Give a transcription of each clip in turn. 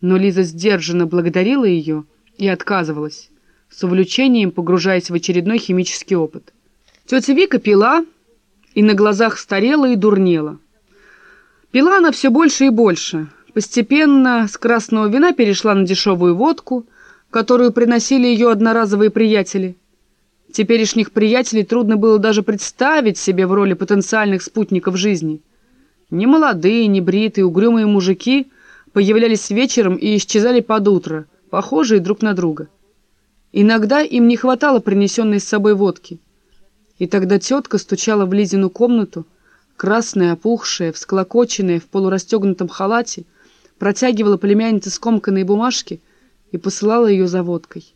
Но Лиза сдержанно благодарила ее и отказывалась, с увлечением погружаясь в очередной химический опыт. Тетя Вика пила и на глазах старела и дурнела. Пила она все больше и больше. Постепенно с красного вина перешла на дешевую водку, которую приносили ее одноразовые приятели. Теперешних приятелей трудно было даже представить себе в роли потенциальных спутников жизни. Немолодые, небритые, угрюмые мужики появлялись вечером и исчезали под утро, похожие друг на друга. Иногда им не хватало принесенной с собой водки. И тогда тетка стучала в Лизину комнату, красная, опухшая, всклокоченная, в полурастегнутом халате, протягивала племяннице скомканные бумажки и посылала ее за водкой.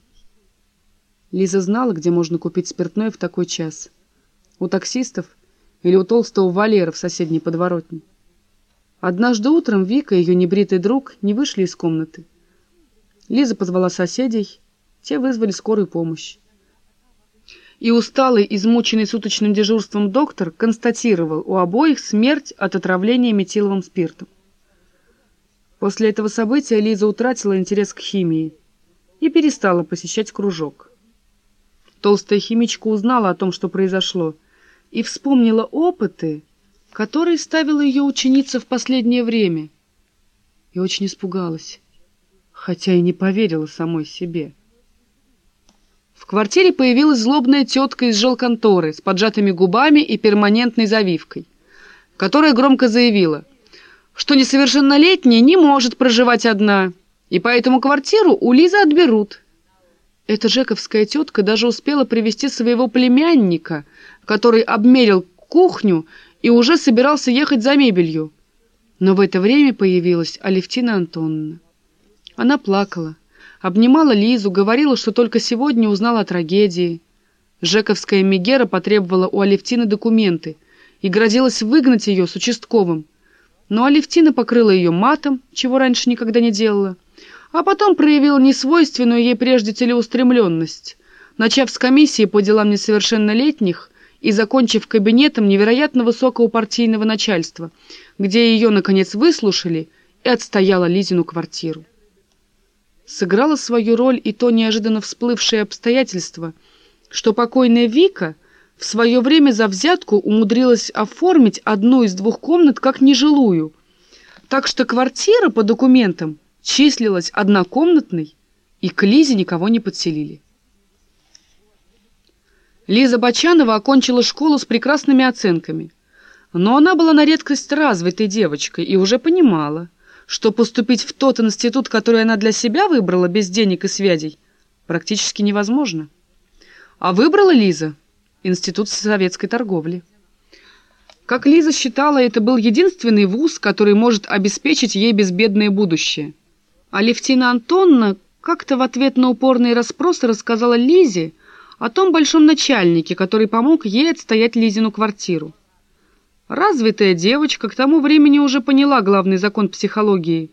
Лиза знала, где можно купить спиртное в такой час. У таксистов или у толстого Валера в соседней подворотне. Однажды утром Вика и ее небритый друг не вышли из комнаты. Лиза позвала соседей, те вызвали скорую помощь. И усталый, измученный суточным дежурством доктор констатировал у обоих смерть от отравления метиловым спиртом. После этого события Лиза утратила интерес к химии и перестала посещать кружок. Толстая химичка узнала о том, что произошло, и вспомнила опыты, которые ставила ее ученица в последнее время, и очень испугалась, хотя и не поверила самой себе. В квартире появилась злобная тетка из жилконторы с поджатыми губами и перманентной завивкой, которая громко заявила, что несовершеннолетняя не может проживать одна, и поэтому квартиру у Лизы отберут. Эта жековская тетка даже успела привести своего племянника, который обмерил кухню и уже собирался ехать за мебелью. Но в это время появилась Алевтина Антоновна. Она плакала, обнимала Лизу, говорила, что только сегодня узнала о трагедии. Жековская Мегера потребовала у Алевтины документы и грозилась выгнать ее с участковым. Но Алевтина покрыла ее матом, чего раньше никогда не делала, а потом проявила несвойственную ей прежде целеустремленность, начав с комиссии по делам несовершеннолетних и закончив кабинетом невероятно высокого партийного начальства, где ее, наконец, выслушали и отстояла Лизину квартиру. Сыграло свою роль и то неожиданно всплывшее обстоятельство, что покойная Вика в свое время за взятку умудрилась оформить одну из двух комнат как нежилую, так что квартира по документам числилась однокомнатной, и к Лизе никого не подселили. Лиза Бочанова окончила школу с прекрасными оценками, но она была на редкость развитой девочкой и уже понимала, что поступить в тот институт, который она для себя выбрала без денег и связей, практически невозможно. А выбрала Лиза институт советской торговли. Как Лиза считала, это был единственный вуз, который может обеспечить ей безбедное будущее – а Левтина Антонна как-то в ответ на упорные расспросы рассказала Лизе о том большом начальнике, который помог ей отстоять Лизину квартиру. Развитая девочка к тому времени уже поняла главный закон психологии.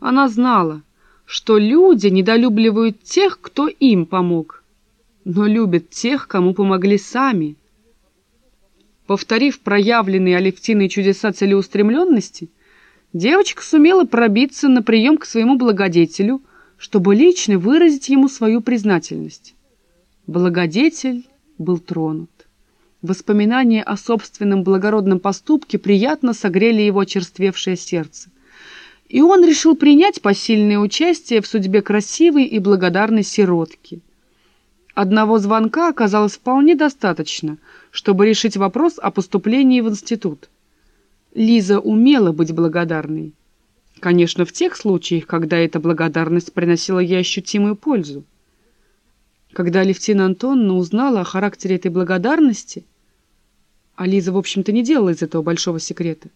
Она знала, что люди недолюбливают тех, кто им помог, но любят тех, кому помогли сами. Повторив проявленные Алевтиной чудеса целеустремленности, Девочка сумела пробиться на прием к своему благодетелю, чтобы лично выразить ему свою признательность. Благодетель был тронут. Воспоминания о собственном благородном поступке приятно согрели его очерствевшее сердце. И он решил принять посильное участие в судьбе красивой и благодарной сиротки. Одного звонка оказалось вполне достаточно, чтобы решить вопрос о поступлении в институт. Лиза умела быть благодарной. Конечно, в тех случаях, когда эта благодарность приносила ей ощутимую пользу. Когда Левтина Антоновна узнала о характере этой благодарности, а Лиза, в общем-то, не делала из этого большого секрета,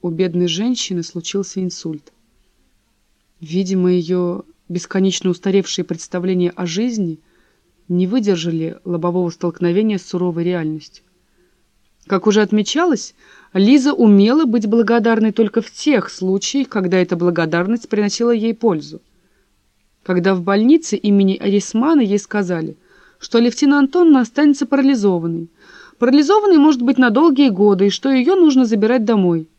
у бедной женщины случился инсульт. Видимо, ее бесконечно устаревшие представления о жизни не выдержали лобового столкновения с суровой реальностью. Как уже отмечалось, Лиза умела быть благодарной только в тех случаях, когда эта благодарность приносила ей пользу. Когда в больнице имени Арисмана ей сказали, что Левтина Антоновна останется парализованной. Парализованной может быть на долгие годы, и что ее нужно забирать домой –